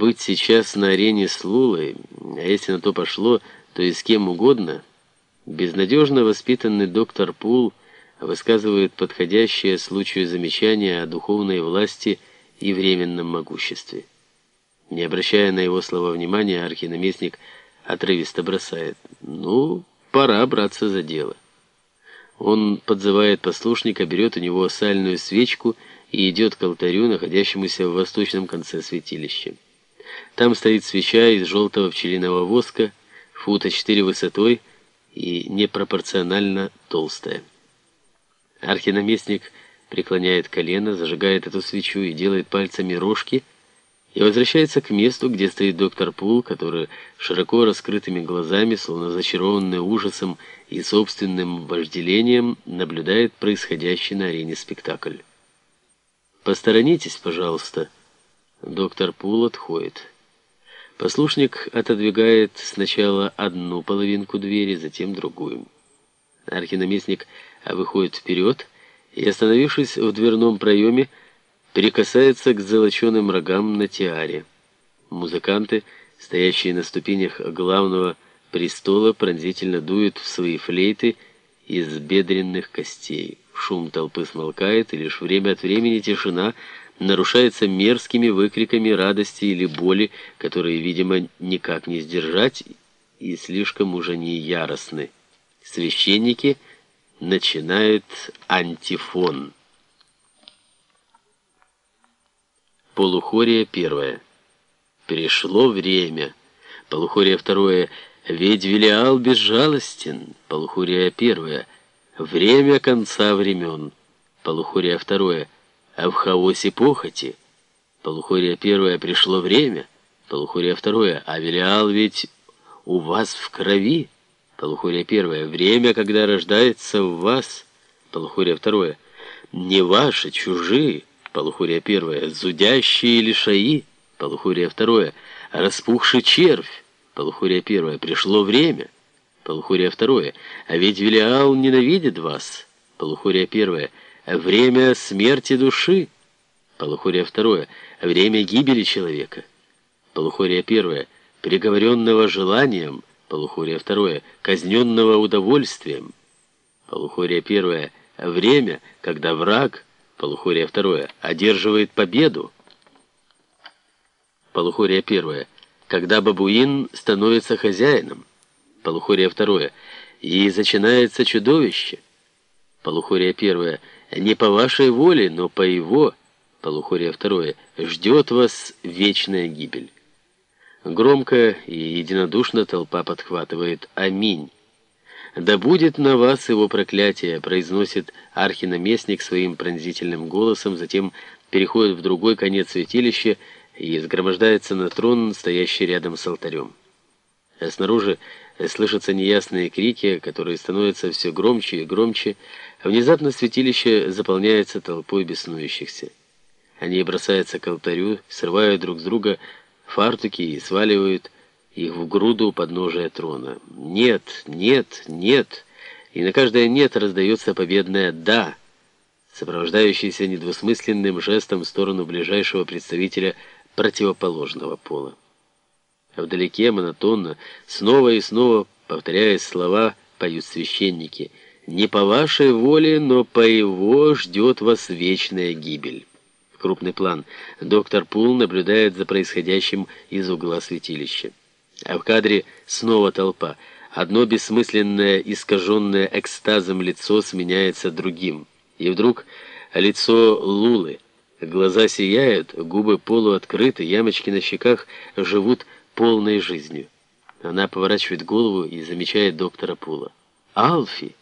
быть сейчас на арене с Лулой, а если на то пошло, то и с кем угодно, безнадежно воспитанный доктор Пул высказывает подходящее случаю замечание о духовной власти и временном могуществе. Не обращая на его слова внимания, архинаместник отрывисто бросает. «Ну, пора браться за дело». Он подзывает послушника, берет у него сальную свечку и идет к алтарю, находящемуся в восточном конце святилища. Там стоит свеча из желтого пчелиного воска, фута 4 высотой и непропорционально толстая. Архинаместник преклоняет колено, зажигает эту свечу и делает пальцами рожки, и возвращается к месту, где стоит доктор Пул, который широко раскрытыми глазами, словно зачарованный ужасом и собственным вожделением, наблюдает происходящий на арене спектакль. «Посторонитесь, пожалуйста». Доктор Пул отходит. Послушник отодвигает сначала одну половинку двери, затем другую. Архинаместник выходит вперед и, остановившись в дверном проеме, прикасается к золоченым рогам на тиаре. Музыканты, стоящие на ступенях главного престола, пронзительно дуют в свои флейты из бедренных костей. Шум толпы смолкает, и лишь время от времени тишина нарушается мерзкими выкриками радости или боли, которые, видимо, никак не сдержать и слишком уже не яростны. Священники начинают антифон. Полухория первая. Пришло время. Полухория второе. Ведь Велиал безжалостен. Полухория первая. Время конца времен. Полухория второе. А в хаосе похоти. Полухория первая. Пришло время. Полухория второе. А Велиал ведь у вас в крови. Полухория первая. Время, когда рождается в вас. Полухория второе. Не ваши, чужие. Полухурия первая. Зудящие лишаи. Полухурия второе. Распухший червь. Полухурия первая. Пришло время. Полухурия второе. А ведь Велиал ненавидит вас. Полухурия первая. Время смерти души. Полухурия второе. Время гибели человека. Полухурия первая. Приговоренного желанием. Полухурия второе. Казненного удовольствием. Полухурия первая. Время, когда враг Полухория второе. Одерживает победу. Полухория первое. Когда бабуин становится хозяином. Полухория второе. И начинается чудовище. Полухория первое. Не по вашей воле, но по его. Полухория второе. Ждет вас вечная гибель. Громко и единодушно толпа подхватывает «Аминь». «Да будет на вас его проклятие», — произносит архинаместник своим пронзительным голосом, затем переходит в другой конец святилища и сгромождается на трон, стоящий рядом с алтарем. А снаружи слышатся неясные крики, которые становятся все громче и громче. Внезапно святилище заполняется толпой беснующихся. Они бросаются к алтарю, срывают друг с друга фартуки и сваливают их в груду у подножия трона. «Нет, нет, нет!» И на каждое «нет» раздается победное «да», сопровождающееся недвусмысленным жестом в сторону ближайшего представителя противоположного пола. А вдалеке монотонно, снова и снова, повторяя слова, поют священники. «Не по вашей воле, но по его ждет вас вечная гибель». Крупный план. Доктор Пул наблюдает за происходящим из угла святилища. А в кадре снова толпа. Одно бессмысленное, искаженное экстазом лицо сменяется другим. И вдруг лицо Лулы. Глаза сияют, губы полуоткрыты, ямочки на щеках живут полной жизнью. Она поворачивает голову и замечает доктора Пула. «Алфи!»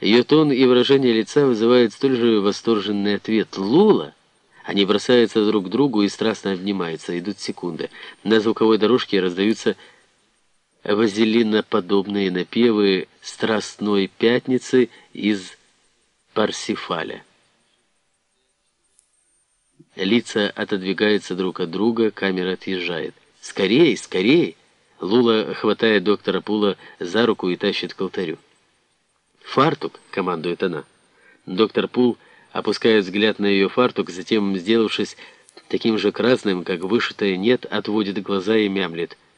Ее тон и выражение лица вызывают столь же восторженный ответ. «Лула!» Они бросаются друг к другу и страстно обнимаются. Идут секунды. На звуковой дорожке раздаются вазелиноподобные напевы «Страстной пятницы» из Парсифаля. Лица отодвигаются друг от друга, камера отъезжает. «Скорей, скорей!» Лула хватает доктора Пула за руку и тащит к алтарю. «Фартук!» — командует она. Доктор Пул опуская взгляд на ее фартук, затем, сделавшись таким же красным, как вышитое «нет», отводит глаза и мямлет.